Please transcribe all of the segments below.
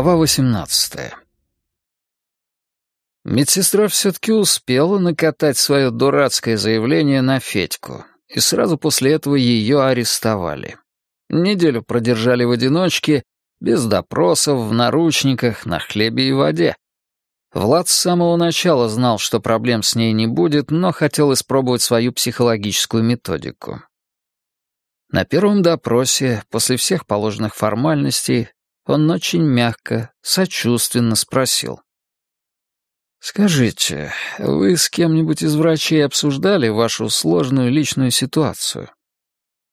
Глава 18 Медсестра все-таки успела накатать свое дурацкое заявление на Федьку, и сразу после этого ее арестовали. Неделю продержали в одиночке, без допросов, в наручниках, на хлебе и воде. Влад с самого начала знал, что проблем с ней не будет, но хотел испробовать свою психологическую методику. На первом допросе, после всех положенных формальностей, он очень мягко, сочувственно спросил. «Скажите, вы с кем-нибудь из врачей обсуждали вашу сложную личную ситуацию?»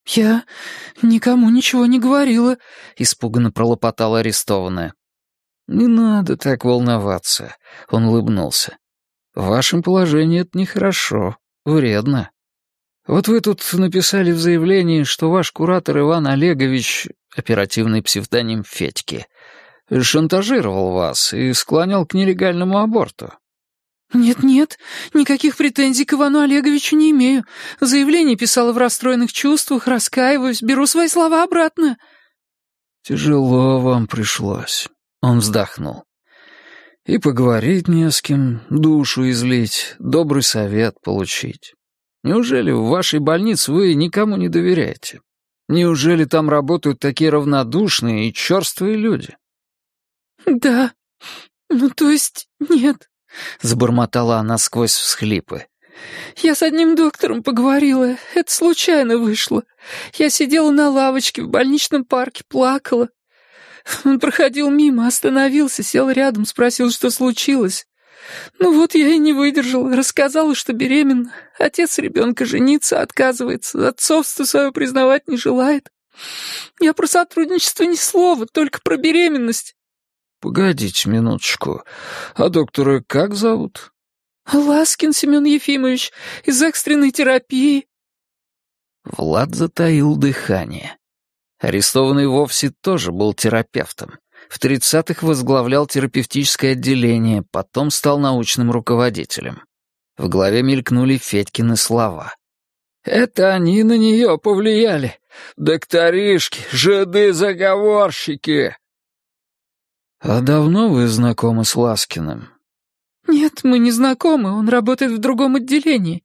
«Я никому ничего не говорила», — испуганно пролопотала арестованная. «Не надо так волноваться», — он улыбнулся. «В вашем положении это нехорошо, вредно. Вот вы тут написали в заявлении, что ваш куратор Иван Олегович, оперативный псевдоним Федьки, шантажировал вас и склонял к нелегальному аборту. «Нет-нет, никаких претензий к Ивану Олеговичу не имею. Заявление писала в расстроенных чувствах, раскаиваюсь, беру свои слова обратно». «Тяжело вам пришлось», — он вздохнул. «И поговорить не с кем, душу излить, добрый совет получить. Неужели в вашей больнице вы никому не доверяете? Неужели там работают такие равнодушные и черствые люди?» «Да, ну то есть нет», — забормотала она сквозь всхлипы. «Я с одним доктором поговорила. Это случайно вышло. Я сидела на лавочке в больничном парке, плакала. Он проходил мимо, остановился, сел рядом, спросил, что случилось. Ну вот я и не выдержала, рассказала, что беременна. Отец ребенка жениться отказывается, отцовство свое признавать не желает. Я про сотрудничество ни слова, только про беременность. «Погодите минуточку. А доктора как зовут?» «Ласкин Семен Ефимович, из экстренной терапии». Влад затаил дыхание. Арестованный вовсе тоже был терапевтом. В тридцатых возглавлял терапевтическое отделение, потом стал научным руководителем. В голове мелькнули Федькины слова. «Это они на нее повлияли. Докторишки, жиды-заговорщики!» «А давно вы знакомы с Ласкиным?» «Нет, мы не знакомы, он работает в другом отделении».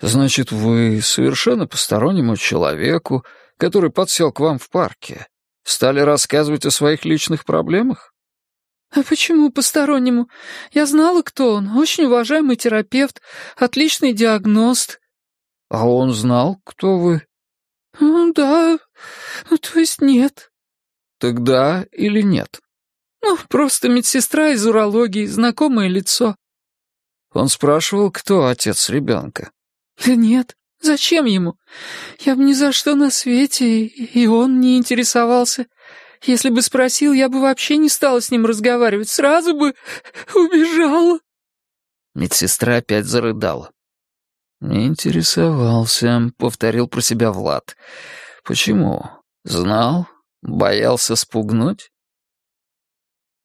«Значит, вы совершенно постороннему человеку, который подсел к вам в парке, стали рассказывать о своих личных проблемах?» «А почему постороннему? Я знала, кто он. Очень уважаемый терапевт, отличный диагност». «А он знал, кто вы?» «Да, то есть нет». Тогда или нет? Ну, просто медсестра из урологии, знакомое лицо. Он спрашивал, кто отец ребенка. Да нет, зачем ему? Я бы ни за что на свете, и он не интересовался. Если бы спросил, я бы вообще не стала с ним разговаривать, сразу бы убежала. Медсестра опять зарыдала. «Не интересовался», — повторил про себя Влад. «Почему? Знал? Боялся спугнуть?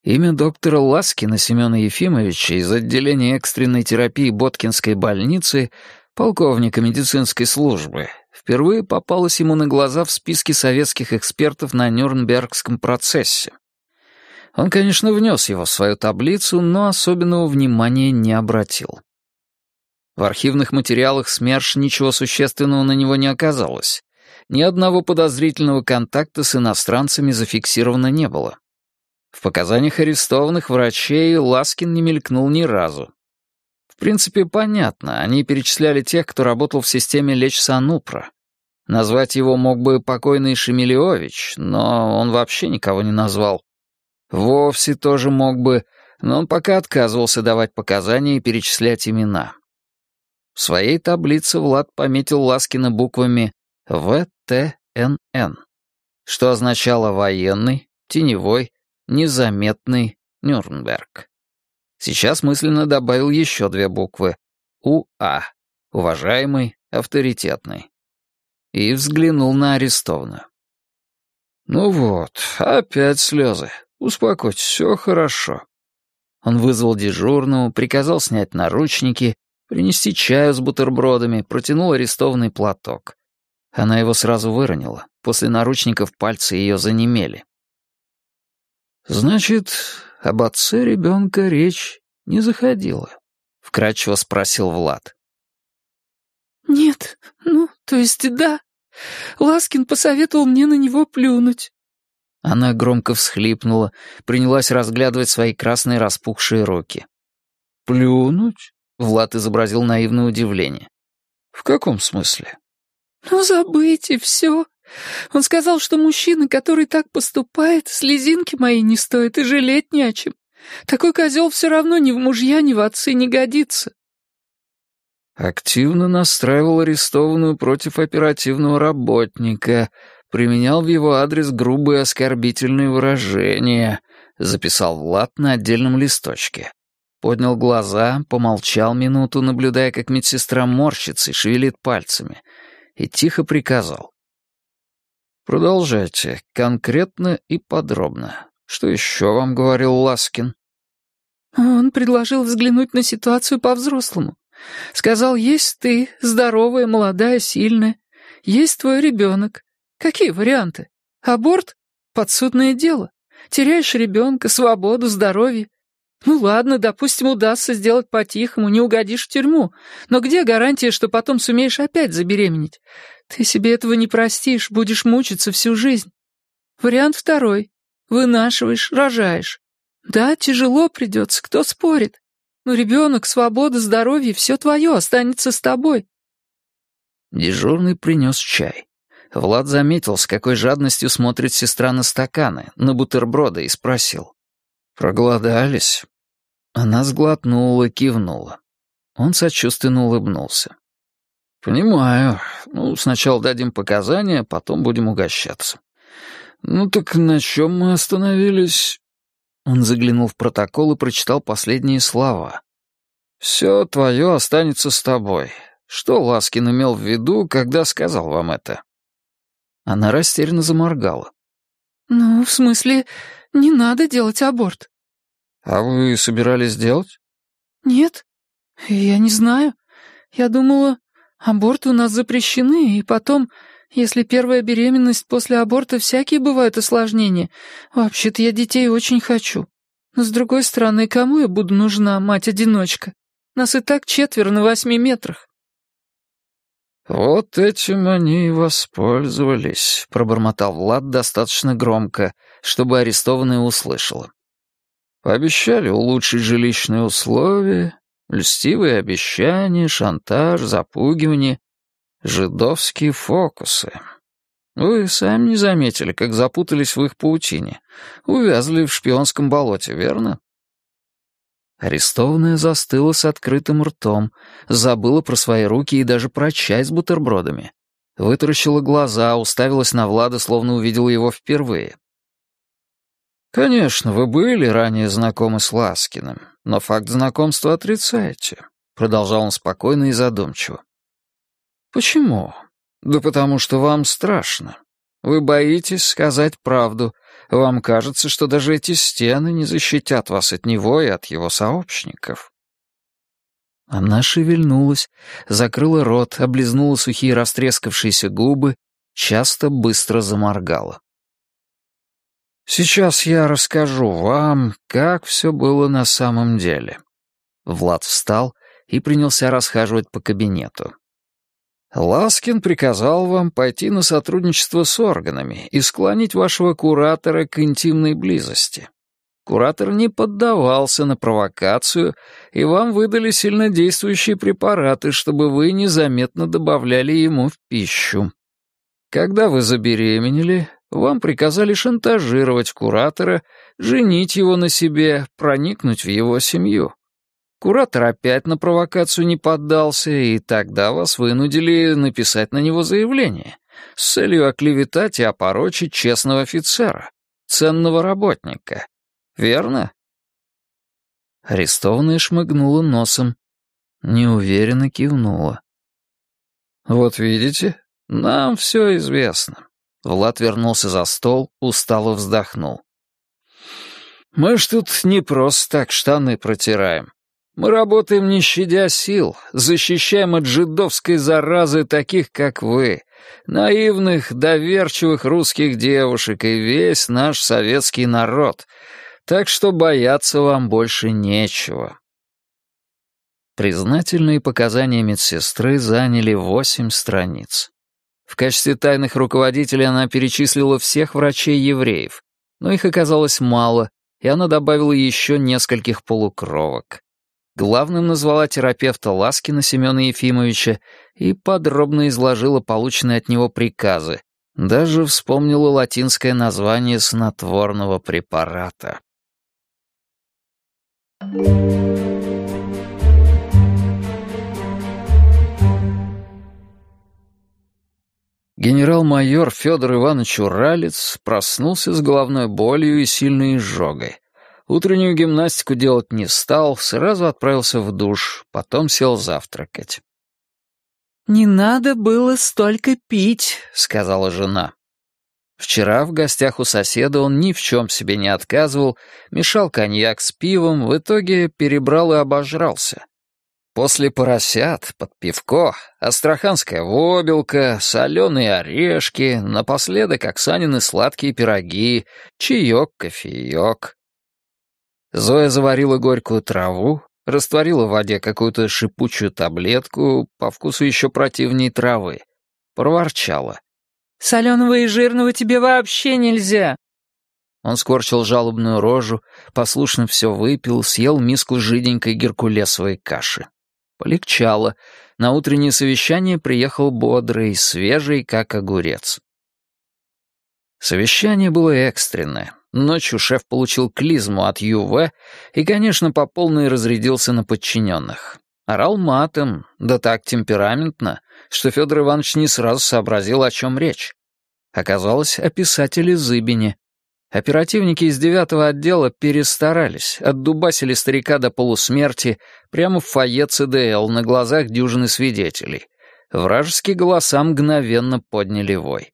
Имя доктора Ласкина Семена Ефимовича из отделения экстренной терапии Боткинской больницы, полковника медицинской службы, впервые попалось ему на глаза в списке советских экспертов на Нюрнбергском процессе. Он, конечно, внес его в свою таблицу, но особенного внимания не обратил. В архивных материалах СМЕРШ ничего существенного на него не оказалось ни одного подозрительного контакта с иностранцами зафиксировано не было. В показаниях арестованных врачей Ласкин не мелькнул ни разу. В принципе, понятно, они перечисляли тех, кто работал в системе Леч Санупра. Назвать его мог бы покойный Шемелевич, но он вообще никого не назвал. Вовсе тоже мог бы, но он пока отказывался давать показания и перечислять имена. В своей таблице Влад пометил Ласкина буквами ВТНН, что означало военный, теневой, незаметный Нюрнберг. Сейчас мысленно добавил еще две буквы УА, уважаемый, авторитетный. И взглянул на арестованную. «Ну вот, опять слезы. Успокойтесь, все хорошо». Он вызвал дежурного, приказал снять наручники, принести чаю с бутербродами, протянул арестованный платок. Она его сразу выронила. После наручников пальцы ее занемели. Значит, об отце ребенка речь не заходила? Вкратчиво спросил Влад. Нет, ну, то есть да. Ласкин посоветовал мне на него плюнуть. Она громко всхлипнула, принялась разглядывать свои красные распухшие руки. «Плюнуть?» — Влад изобразил наивное удивление. «В каком смысле?» «Ну, забыть все. Он сказал, что мужчина, который так поступает, слезинки мои не стоит и жалеть не о чем. Такой козел все равно ни в мужья, ни в отцы не годится». Активно настраивал арестованную против оперативного работника, применял в его адрес грубые оскорбительные выражения, записал Влад на отдельном листочке. Поднял глаза, помолчал минуту, наблюдая, как медсестра морщится и шевелит пальцами, и тихо приказал. «Продолжайте, конкретно и подробно. Что еще вам говорил Ласкин?» Он предложил взглянуть на ситуацию по-взрослому. Сказал, есть ты, здоровая, молодая, сильная. Есть твой ребенок. Какие варианты? Аборт? Подсудное дело. Теряешь ребенка, свободу, здоровье. Ну ладно, допустим, удастся сделать по-тихому, не угодишь в тюрьму. Но где гарантия, что потом сумеешь опять забеременеть? Ты себе этого не простишь, будешь мучиться всю жизнь. Вариант второй. Вынашиваешь, рожаешь. Да, тяжело придется, кто спорит. Но ребенок, свобода, здоровье — все твое, останется с тобой. Дежурный принес чай. Влад заметил, с какой жадностью смотрит сестра на стаканы, на бутерброды, и спросил. «Проголодались?» Она сглотнула, кивнула. Он сочувственно улыбнулся. «Понимаю. Ну, сначала дадим показания, потом будем угощаться. Ну так на чем мы остановились?» Он заглянул в протокол и прочитал последние слова. «Все твое останется с тобой. Что Ласкин имел в виду, когда сказал вам это?» Она растерянно заморгала. «Ну, в смысле, не надо делать аборт». «А вы собирались делать?» «Нет, я не знаю. Я думала, аборты у нас запрещены, и потом, если первая беременность после аборта, всякие бывают осложнения. Вообще-то я детей очень хочу. Но с другой стороны, кому я буду нужна, мать-одиночка? Нас и так четверо на восьми метрах». «Вот этим они и воспользовались», — пробормотал Влад достаточно громко, чтобы арестованная услышала. «Пообещали улучшить жилищные условия, льстивые обещания, шантаж, запугивание, жидовские фокусы. Вы сами не заметили, как запутались в их паутине, увязли в шпионском болоте, верно?» Арестованная застыла с открытым ртом, забыла про свои руки и даже про чай с бутербродами. Вытаращила глаза, уставилась на Влада, словно увидела его впервые. «Конечно, вы были ранее знакомы с Ласкиным, но факт знакомства отрицаете», — продолжал он спокойно и задумчиво. «Почему? Да потому что вам страшно. Вы боитесь сказать правду, вам кажется, что даже эти стены не защитят вас от него и от его сообщников». Она шевельнулась, закрыла рот, облизнула сухие растрескавшиеся губы, часто быстро заморгала. «Сейчас я расскажу вам, как все было на самом деле». Влад встал и принялся расхаживать по кабинету. Ласкин приказал вам пойти на сотрудничество с органами и склонить вашего куратора к интимной близости. Куратор не поддавался на провокацию, и вам выдали сильнодействующие препараты, чтобы вы незаметно добавляли ему в пищу. Когда вы забеременели, вам приказали шантажировать куратора, женить его на себе, проникнуть в его семью. Куратор опять на провокацию не поддался, и тогда вас вынудили написать на него заявление с целью оклеветать и опорочить честного офицера, ценного работника. Верно? Арестованная шмыгнула носом, неуверенно кивнула. «Вот видите, нам все известно». Влад вернулся за стол, устало вздохнул. «Мы ж тут не просто так штаны протираем. Мы работаем не щадя сил, защищаем от жидовской заразы таких, как вы, наивных, доверчивых русских девушек и весь наш советский народ. Так что бояться вам больше нечего. Признательные показания медсестры заняли восемь страниц. В качестве тайных руководителей она перечислила всех врачей-евреев, но их оказалось мало, и она добавила еще нескольких полукровок. Главным назвала терапевта Ласкина Семена Ефимовича и подробно изложила полученные от него приказы. Даже вспомнила латинское название снотворного препарата. Генерал-майор Федор Иванович Уралец проснулся с головной болью и сильной изжогой. Утреннюю гимнастику делать не стал, сразу отправился в душ, потом сел завтракать. «Не надо было столько пить», — сказала жена. Вчера в гостях у соседа он ни в чем себе не отказывал, мешал коньяк с пивом, в итоге перебрал и обожрался. После поросят, под пивко, астраханская вобелка, соленые орешки, напоследок Оксанины сладкие пироги, чаек, кофеек. Зоя заварила горькую траву, растворила в воде какую-то шипучую таблетку, по вкусу еще противней травы. Проворчала. «Соленого и жирного тебе вообще нельзя!» Он скорчил жалобную рожу, послушно все выпил, съел миску жиденькой геркулесовой каши. Полегчало. На утреннее совещание приехал бодрый, свежий, как огурец. Совещание было экстренное. Ночью шеф получил клизму от ЮВ и, конечно, по полной разрядился на подчиненных. Орал матом, да так темпераментно, что Федор Иванович не сразу сообразил, о чем речь. Оказалось, о писателе Зыбине. Оперативники из девятого отдела перестарались, отдубасили старика до полусмерти прямо в фойе ЦДЛ на глазах дюжины свидетелей. Вражеские голоса мгновенно подняли вой.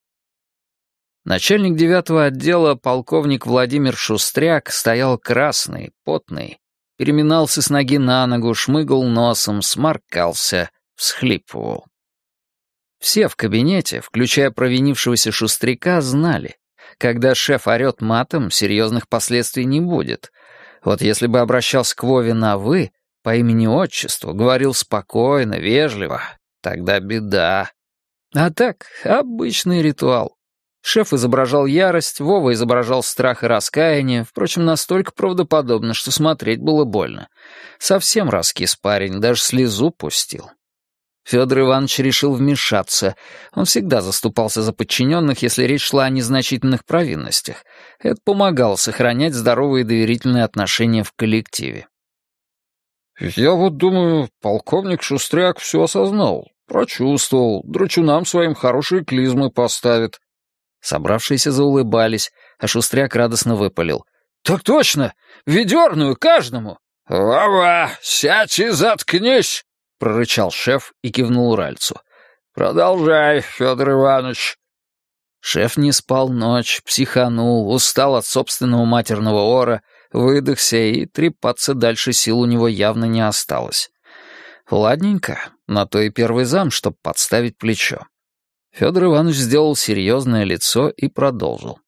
Начальник девятого отдела, полковник Владимир Шустряк, стоял красный, потный, переминался с ноги на ногу, шмыгал носом, сморкался, всхлипывал. Все в кабинете, включая провинившегося Шустряка, знали. Когда шеф орёт матом, серьезных последствий не будет. Вот если бы обращался к Вове на «вы», по имени-отчеству, говорил спокойно, вежливо, тогда беда. А так, обычный ритуал. Шеф изображал ярость, Вова изображал страх и раскаяние, впрочем, настолько правдоподобно, что смотреть было больно. Совсем раскис парень, даже слезу пустил. Федор Иванович решил вмешаться. Он всегда заступался за подчиненных, если речь шла о незначительных провинностях. Это помогало сохранять здоровые и доверительные отношения в коллективе. «Я вот думаю, полковник Шустряк все осознал, прочувствовал, драчунам своим хорошие клизмы поставит», Собравшиеся заулыбались, а Шустряк радостно выпалил. «Так точно! Ведерную каждому!» «Вова, сядь и заткнись!» — прорычал шеф и кивнул Уральцу. «Продолжай, Федор Иванович». Шеф не спал ночь, психанул, устал от собственного матерного ора, выдохся, и трепаться дальше сил у него явно не осталось. Ладненько, на то и первый зам, чтоб подставить плечо. Федор Иванович сделал серьезное лицо и продолжил.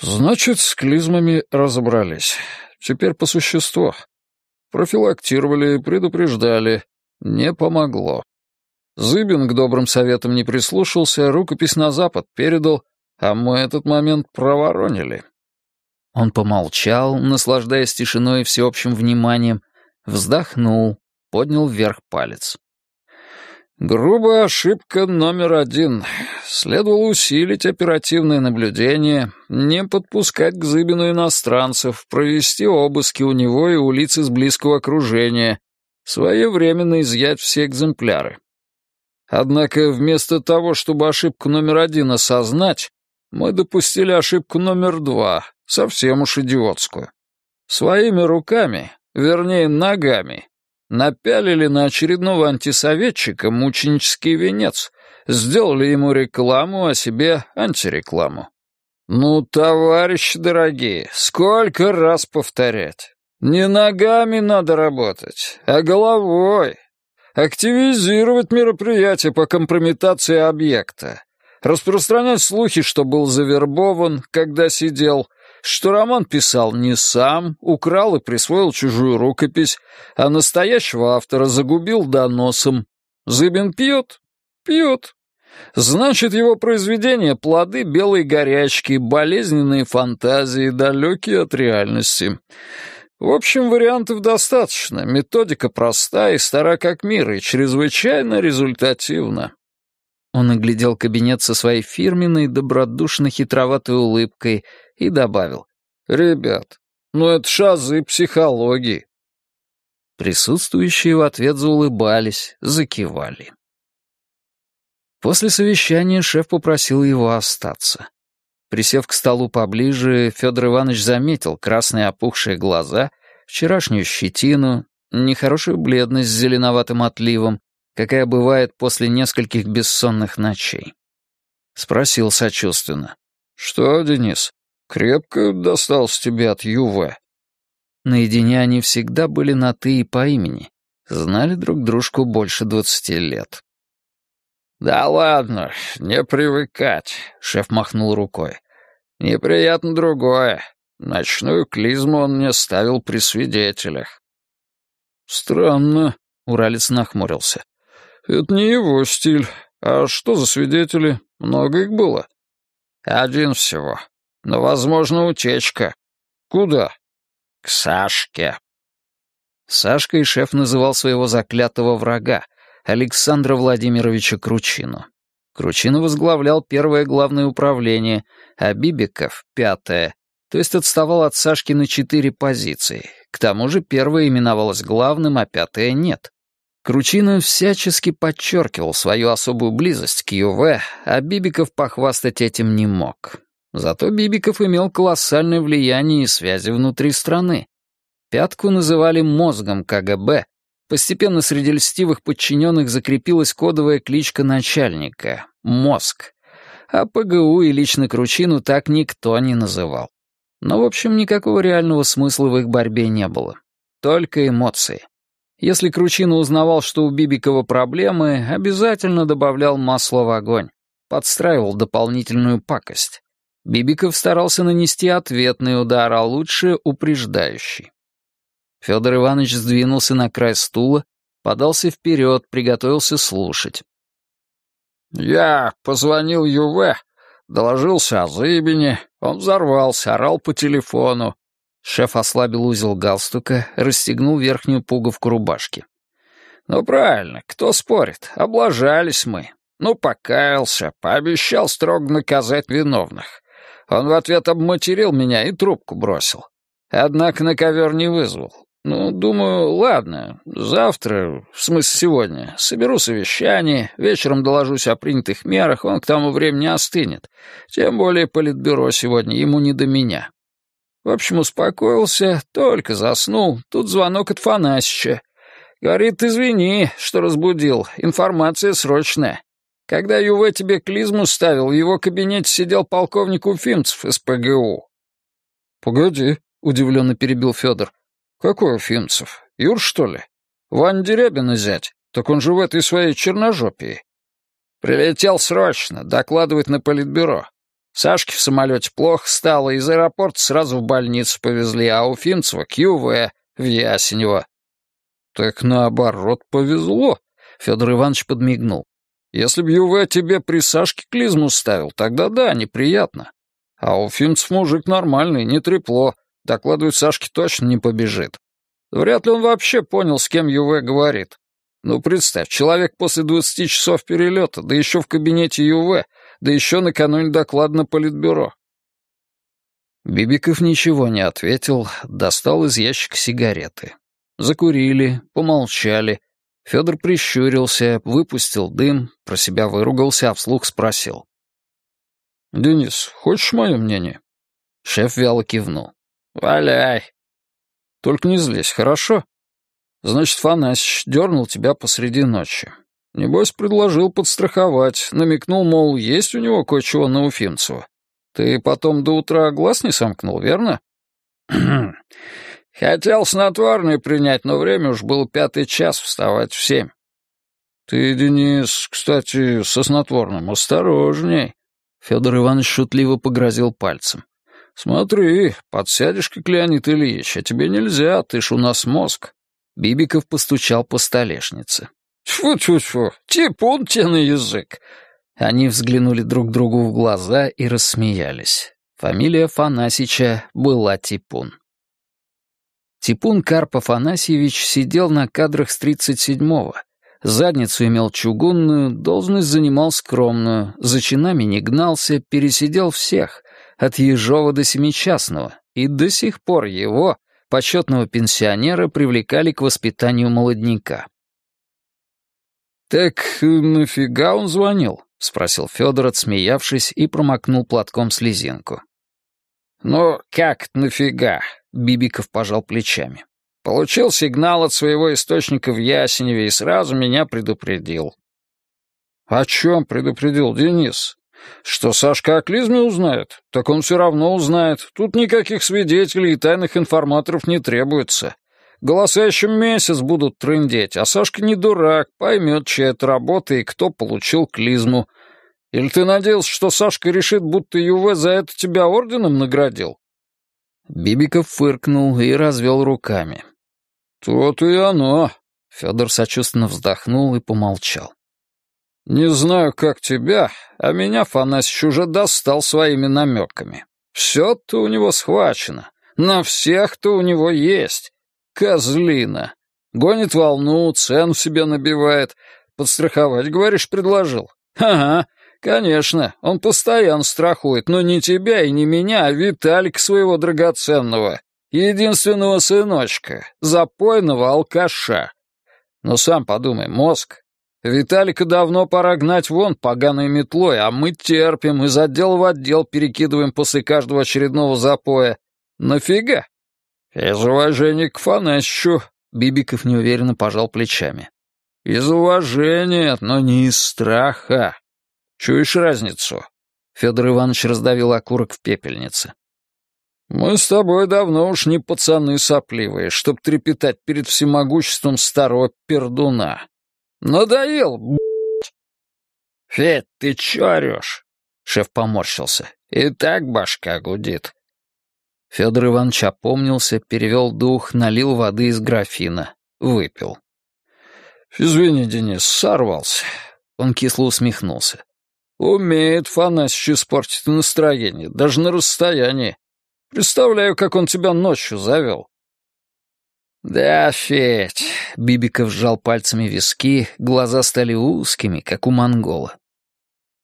«Значит, с клизмами разобрались. Теперь по существу. Профилактировали, предупреждали. Не помогло. Зыбин к добрым советам не прислушался, рукопись на запад передал, а мы этот момент проворонили». Он помолчал, наслаждаясь тишиной и всеобщим вниманием, вздохнул, поднял вверх палец. Грубая ошибка номер один. Следовало усилить оперативное наблюдение, не подпускать к Зыбину иностранцев, провести обыски у него и у лиц из близкого окружения, своевременно изъять все экземпляры. Однако вместо того, чтобы ошибку номер один осознать, мы допустили ошибку номер два, совсем уж идиотскую. Своими руками, вернее ногами, напялили на очередного антисоветчика мученический венец, сделали ему рекламу, а себе антирекламу. Ну, товарищи дорогие, сколько раз повторять? Не ногами надо работать, а головой. Активизировать мероприятие по компрометации объекта. Распространять слухи, что был завербован, когда сидел, что роман писал не сам, украл и присвоил чужую рукопись, а настоящего автора загубил доносом. Зыбин пьет? Пьет. Значит, его произведения — плоды белой горячки, болезненные фантазии, далекие от реальности. В общем, вариантов достаточно, методика проста и стара как мир, и чрезвычайно результативна. Он оглядел кабинет со своей фирменной, добродушно-хитроватой улыбкой и добавил. «Ребят, ну это шазы психологии». Присутствующие в ответ заулыбались, закивали. После совещания шеф попросил его остаться. Присев к столу поближе, Федор Иванович заметил красные опухшие глаза, вчерашнюю щетину, нехорошую бледность с зеленоватым отливом, какая бывает после нескольких бессонных ночей. Спросил сочувственно. «Что, Денис, крепко достался тебе от ЮВ?» Наедине они всегда были на «ты» и по имени, знали друг дружку больше двадцати лет. «Да ладно, не привыкать», — шеф махнул рукой. «Неприятно другое. Ночную клизму он мне ставил при свидетелях». «Странно», — Уралец нахмурился. «Это не его стиль. А что за свидетели? Много их было?» «Один всего. Но, возможно, утечка. Куда?» «К Сашке». Сашкой шеф называл своего заклятого врага, Александра Владимировича Кручину. Кручина возглавлял первое главное управление, а Бибиков — пятое, то есть отставал от Сашки на четыре позиции. К тому же первое именовалось главным, а пятое — нет. Кручина всячески подчеркивал свою особую близость к ЮВ, а Бибиков похвастать этим не мог. Зато Бибиков имел колоссальное влияние и связи внутри страны. Пятку называли мозгом КГБ, Постепенно среди льстивых подчиненных закрепилась кодовая кличка начальника — «Мозг». А ПГУ и лично Кручину так никто не называл. Но, в общем, никакого реального смысла в их борьбе не было. Только эмоции. Если Кручина узнавал, что у Бибикова проблемы, обязательно добавлял масло в огонь, подстраивал дополнительную пакость. Бибиков старался нанести ответный удар, а лучше упреждающий. Федор Иванович сдвинулся на край стула, подался вперед, приготовился слушать. «Я позвонил ЮВ, доложился о Зыбине, он взорвался, орал по телефону». Шеф ослабил узел галстука, расстегнул верхнюю пуговку рубашки. «Ну правильно, кто спорит, облажались мы. Ну, покаялся, пообещал строго наказать виновных. Он в ответ обматерил меня и трубку бросил. Однако на ковер не вызвал. «Ну, думаю, ладно, завтра, в смысле сегодня, соберу совещание, вечером доложусь о принятых мерах, он к тому времени остынет. Тем более политбюро сегодня, ему не до меня». В общем, успокоился, только заснул, тут звонок от Фанасича. Говорит, извини, что разбудил, информация срочная. Когда ЮВ тебе клизму ставил, в его кабинете сидел полковник Уфимцев из ПГУ. «Погоди», — удивленно перебил Федор. «Какой Уфимцев? Юр, что ли? Вань Дерябина зять? Так он же в этой своей черножопии». «Прилетел срочно, докладывает на политбюро. Сашке в самолете плохо стало, из аэропорта сразу в больницу повезли, а Уфимцева к ЮВ, в Ясенево». «Так наоборот повезло», — Федор Иванович подмигнул. «Если б ЮВ тебе при Сашке клизму ставил, тогда да, неприятно. А Уфимцев мужик нормальный, не трепло, Докладывать Сашке точно не побежит. Вряд ли он вообще понял, с кем ЮВ говорит. Ну, представь, человек после 20 часов перелета, да еще в кабинете ЮВ, да еще накануне доклад на политбюро. Бибиков ничего не ответил, достал из ящика сигареты. Закурили, помолчали. Федор прищурился, выпустил дым, про себя выругался, а вслух спросил. «Денис, хочешь мое мнение?» Шеф вяло кивнул. «Валяй!» «Только не злись, хорошо?» «Значит, Фанасич дернул тебя посреди ночи. Небось, предложил подстраховать, намекнул, мол, есть у него кое-чего на Уфимцева. Ты потом до утра глаз не сомкнул, верно?» Хотел снотворное принять, но время уж было пятый час, вставать в семь. Ты, Денис, кстати, со снотворным осторожней. Федор Иванович шутливо погрозил пальцем. «Смотри, подсядешь, как Леонид Ильич, а тебе нельзя, ты ж у нас мозг». Бибиков постучал по столешнице. «Тьфу-тьфу-тьфу, типун тебе на язык!» Они взглянули друг другу в глаза и рассмеялись. Фамилия Фанасича была Типун. Типун Карп Афанасьевич сидел на кадрах с 37-го. Задницу имел чугунную, должность занимал скромную, за чинами не гнался, пересидел всех, от Ежова до Семичастного, и до сих пор его, почетного пенсионера, привлекали к воспитанию молодняка. «Так нафига он звонил?» — спросил Федор, отсмеявшись, и промокнул платком слезинку. «Ну, как нафига?» — Бибиков пожал плечами. «Получил сигнал от своего источника в Ясеневе и сразу меня предупредил». «О чем предупредил Денис? Что Сашка о клизме узнает? Так он все равно узнает. Тут никаких свидетелей и тайных информаторов не требуется. Голоса еще месяц будут трындеть, а Сашка не дурак, поймет, чья это работа и кто получил клизму. Или ты надеялся, что Сашка решит, будто ЮВ за это тебя орденом наградил?» Бибиков фыркнул и развел руками. «То-то и оно!» Федор сочувственно вздохнул и помолчал. «Не знаю, как тебя, а меня Фанасич уже достал своими намеками. Все-то у него схвачено, на всех-то у него есть. Козлина. Гонит волну, цену себе набивает. Подстраховать, говоришь, предложил? Ага, конечно, он постоянно страхует, но не тебя и не меня, а Виталика своего драгоценного, единственного сыночка, запойного алкаша. Но сам подумай, мозг. Виталика давно пора гнать вон поганой метлой, а мы терпим, из отдела в отдел перекидываем после каждого очередного запоя. Нафига? «Из уважения к Фанасичу», — Бибиков неуверенно пожал плечами. «Из уважения, но не из страха. Чуешь разницу?» Федор Иванович раздавил окурок в пепельнице. «Мы с тобой давно уж не пацаны сопливые, чтоб трепетать перед всемогуществом старого пердуна. Надоел, б***ь!» «Федь, ты чё орёшь?» Шеф поморщился. «И так башка гудит. Федор Иванович опомнился, перевел дух, налил воды из графина, выпил. «Извини, Денис, сорвался». Он кисло усмехнулся. «Умеет Фанасич испортить настроение, даже на расстоянии. Представляю, как он тебя ночью завел». «Да, Федь», — Бибиков сжал пальцами виски, глаза стали узкими, как у монгола.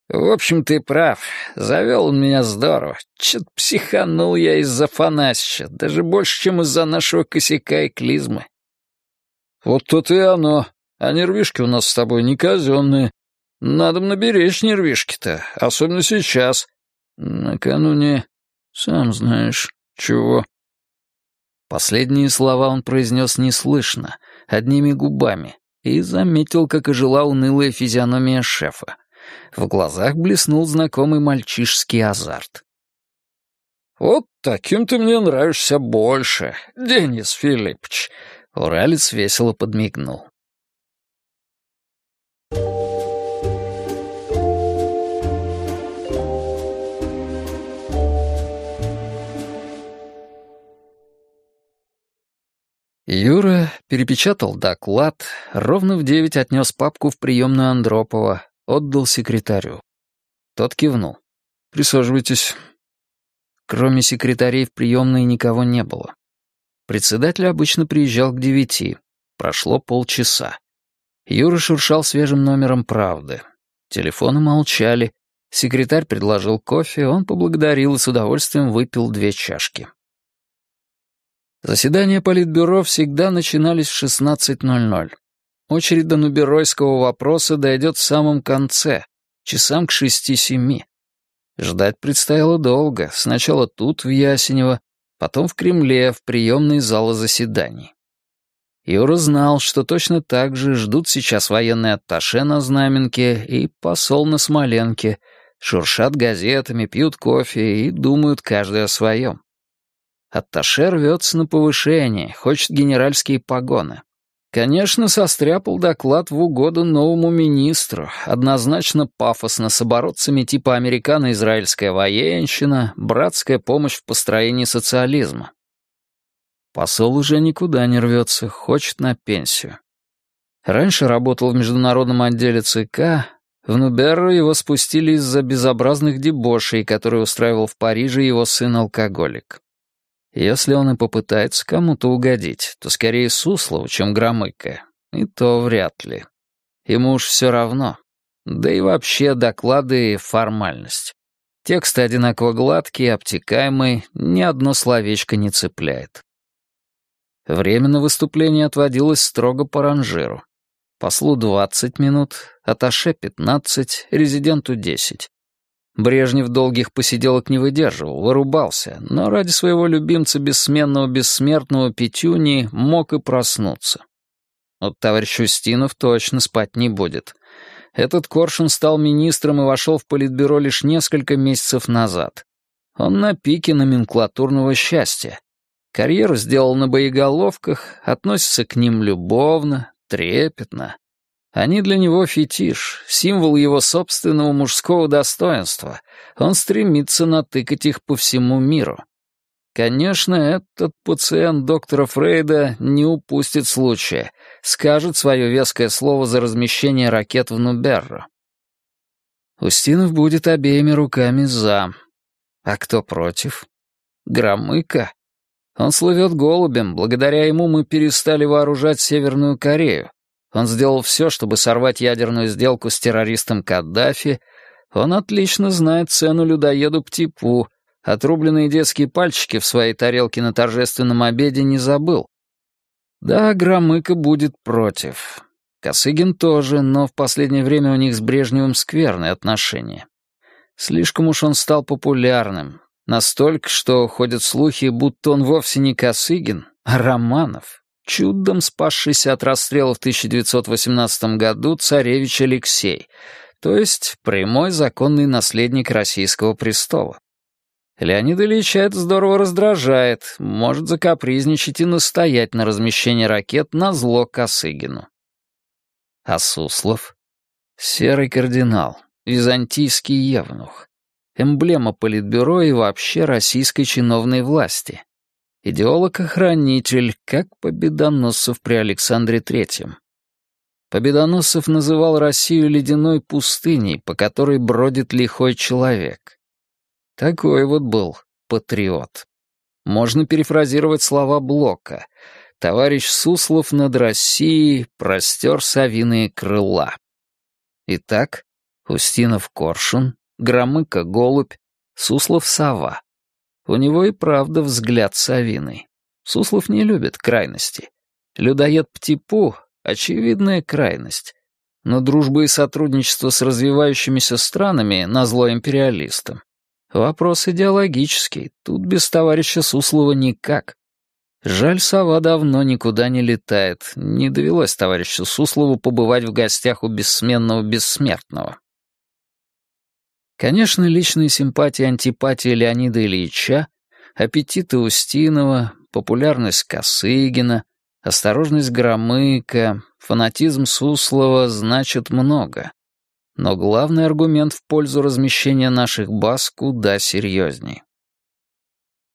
В общем, ты прав. Завел он меня здорово. Чё-то психанул я из-за Фанасича, даже больше, чем из-за нашего косяка и клизмы. Вот тут и оно. А нервишки у нас с тобой не казенные. Надо наберечь нервишки-то, особенно сейчас. Накануне, сам знаешь, чего. Последние слова он произнес неслышно, одними губами, и заметил, как и жила унылая физиономия шефа. В глазах блеснул знакомый мальчишский азарт. «Вот таким ты мне нравишься больше, Денис Филиппович», — Уралец весело подмигнул. Юра перепечатал доклад, ровно в девять отнес папку в приемную Андропова, Отдал секретарю. Тот кивнул. «Присаживайтесь». Кроме секретарей в приемной никого не было. Председатель обычно приезжал к девяти. Прошло полчаса. Юра шуршал свежим номером «Правды». Телефоны молчали. Секретарь предложил кофе, он поблагодарил и с удовольствием выпил две чашки. Заседания Политбюро всегда начинались в 16.00. Очередь до Нуберойского вопроса дойдет в самом конце, часам к шести-семи. Ждать предстояло долго, сначала тут, в Ясенево, потом в Кремле, в приемной зала заседаний. Юра знал, что точно так же ждут сейчас военные атташе на Знаменке и посол на Смоленке, шуршат газетами, пьют кофе и думают каждый о своем. Атташе рвется на повышение, хочет генеральские погоны. Конечно, состряпал доклад в угоду новому министру, однозначно пафосно с оборотцами типа американо-израильская военщина, братская помощь в построении социализма. Посол уже никуда не рвется, хочет на пенсию. Раньше работал в международном отделе ЦК, в Нуберру его спустили из-за безобразных дебошей, которые устраивал в Париже его сын-алкоголик. Если он и попытается кому-то угодить, то скорее Суслову, чем Громыко. И то вряд ли. Ему уж все равно. Да и вообще доклады — формальность. Тексты одинаково гладкие, обтекаемые, ни одно словечко не цепляет. Время на выступление отводилось строго по ранжиру. Послу 20 минут, Аташе 15, резиденту 10. Брежнев долгих посиделок не выдерживал, вырубался, но ради своего любимца бессменного бессмертного Петюни мог и проснуться. Вот товарищ Устинов точно спать не будет. Этот Коршун стал министром и вошел в политбюро лишь несколько месяцев назад. Он на пике номенклатурного счастья. Карьеру сделал на боеголовках, относится к ним любовно, трепетно. Они для него фетиш, символ его собственного мужского достоинства. Он стремится натыкать их по всему миру. Конечно, этот пациент доктора Фрейда не упустит случая, скажет свое веское слово за размещение ракет в Нуберро. Устинов будет обеими руками «за». А кто против? Громыка? Он слывет голубем, благодаря ему мы перестали вооружать Северную Корею. Он сделал все, чтобы сорвать ядерную сделку с террористом Каддафи. Он отлично знает цену людоеду Птипу. Отрубленные детские пальчики в своей тарелке на торжественном обеде не забыл. Да, Громыко будет против. Косыгин тоже, но в последнее время у них с Брежневым скверные отношения. Слишком уж он стал популярным. Настолько, что ходят слухи, будто он вовсе не Косыгин, а Романов чудом спасшийся от расстрела в 1918 году царевич Алексей, то есть прямой законный наследник российского престола. Леонид Ильича это здорово раздражает, может закапризничать и настоять на размещении ракет на зло Косыгину. А Суслов? Серый кардинал, византийский евнух, эмблема политбюро и вообще российской чиновной власти. Идеолог-охранитель, как Победоносцев при Александре Третьем. Победоносцев называл Россию ледяной пустыней, по которой бродит лихой человек. Такой вот был патриот. Можно перефразировать слова Блока. Товарищ Суслов над Россией простер совиные крыла. Итак, Устинов-Коршун, Громыко-Голубь, Суслов-Сова. У него и правда взгляд совиный. Суслов не любит крайности. Людоед Птипу — очевидная крайность. Но дружба и сотрудничество с развивающимися странами на зло империалистам — вопрос идеологический, тут без товарища Суслова никак. Жаль, сова давно никуда не летает, не довелось товарищу Суслову побывать в гостях у бессменного бессмертного. Конечно, личные симпатии и антипатии Леонида Ильича, аппетиты Устинова, популярность Косыгина, осторожность Громыка, фанатизм Суслова значат много. Но главный аргумент в пользу размещения наших баз куда серьезней.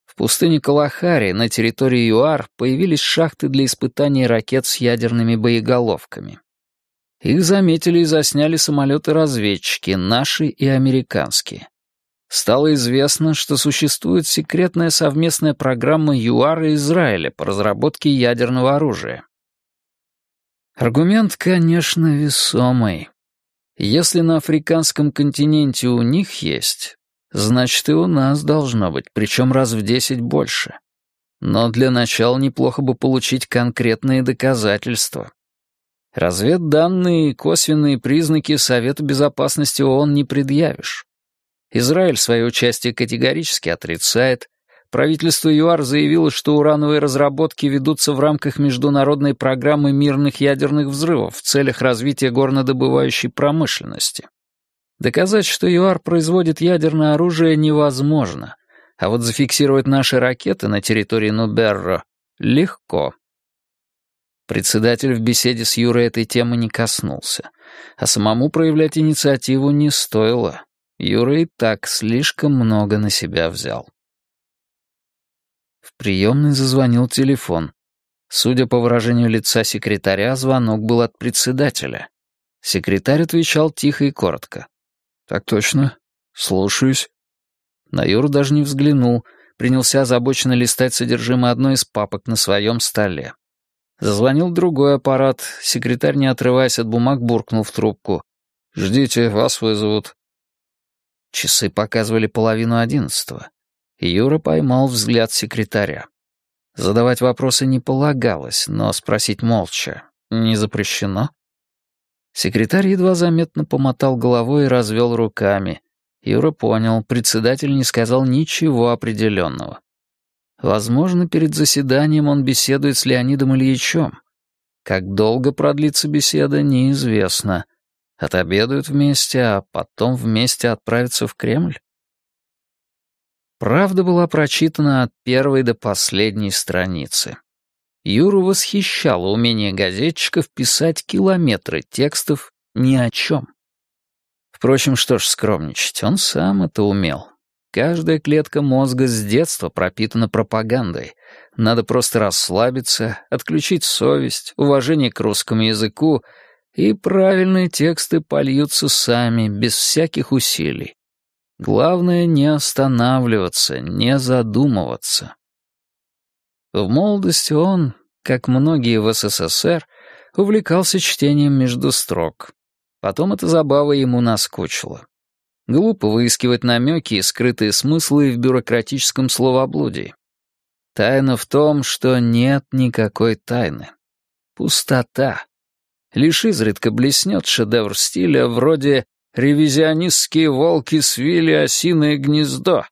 В пустыне Калахари на территории ЮАР появились шахты для испытаний ракет с ядерными боеголовками. Их заметили и засняли самолеты-разведчики, наши и американские. Стало известно, что существует секретная совместная программа ЮАР и Израиля по разработке ядерного оружия. Аргумент, конечно, весомый. Если на африканском континенте у них есть, значит и у нас должно быть, причем раз в десять больше. Но для начала неплохо бы получить конкретные доказательства. Разведданные и косвенные признаки Совета Безопасности ООН не предъявишь. Израиль свое участие категорически отрицает. Правительство ЮАР заявило, что урановые разработки ведутся в рамках международной программы мирных ядерных взрывов в целях развития горнодобывающей промышленности. Доказать, что ЮАР производит ядерное оружие, невозможно, А вот зафиксировать наши ракеты на территории Нуберро легко. Председатель в беседе с Юрой этой темы не коснулся. А самому проявлять инициативу не стоило. Юра и так слишком много на себя взял. В приемной зазвонил телефон. Судя по выражению лица секретаря, звонок был от председателя. Секретарь отвечал тихо и коротко. «Так точно. Слушаюсь». На Юру даже не взглянул, принялся озабоченно листать содержимое одной из папок на своем столе. Зазвонил другой аппарат, секретарь, не отрываясь от бумаг, буркнул в трубку. «Ждите, вас вызовут». Часы показывали половину одиннадцатого, Юра поймал взгляд секретаря. Задавать вопросы не полагалось, но спросить молча не запрещено. Секретарь едва заметно помотал головой и развел руками. Юра понял, председатель не сказал ничего определенного. Возможно, перед заседанием он беседует с Леонидом Ильичем. Как долго продлится беседа, неизвестно. Отобедают вместе, а потом вместе отправятся в Кремль? Правда была прочитана от первой до последней страницы. Юру восхищало умение газетчиков писать километры текстов ни о чем. Впрочем, что ж скромничать, он сам это умел. Каждая клетка мозга с детства пропитана пропагандой. Надо просто расслабиться, отключить совесть, уважение к русскому языку, и правильные тексты польются сами, без всяких усилий. Главное — не останавливаться, не задумываться. В молодости он, как многие в СССР, увлекался чтением между строк. Потом эта забава ему наскучила. Глупо выискивать намеки и скрытые смыслы в бюрократическом словоблудии. Тайна в том, что нет никакой тайны. Пустота. Лишь изредка блеснет шедевр стиля вроде «Ревизионистские волки свили осиное гнездо».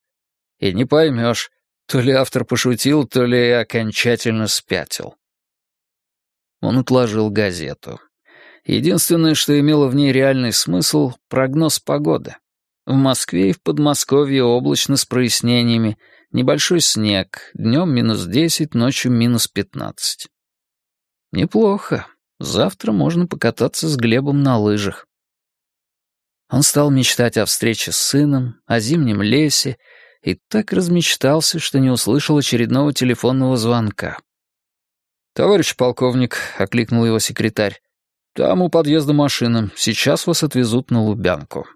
И не поймешь, то ли автор пошутил, то ли окончательно спятил. Он отложил газету. Единственное, что имело в ней реальный смысл — прогноз погоды. В Москве и в Подмосковье облачно с прояснениями, небольшой снег, днем минус десять, ночью минус пятнадцать. Неплохо. Завтра можно покататься с Глебом на лыжах. Он стал мечтать о встрече с сыном, о зимнем лесе, и так размечтался, что не услышал очередного телефонного звонка. «Товарищ полковник», — окликнул его секретарь, — «там у подъезда машина, сейчас вас отвезут на Лубянку».